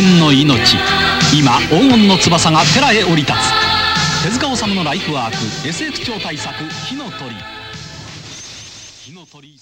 命。今黄金の翼が寺へ降り立つ。手塚治虫のライフワーク SF 超大作火の鳥。火の鳥